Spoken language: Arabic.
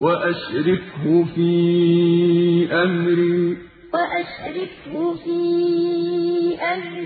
وَأَشْرِكْهُ فِي أَمْرِي. وَأَشْرِكْهُ فِي أَمْرِي.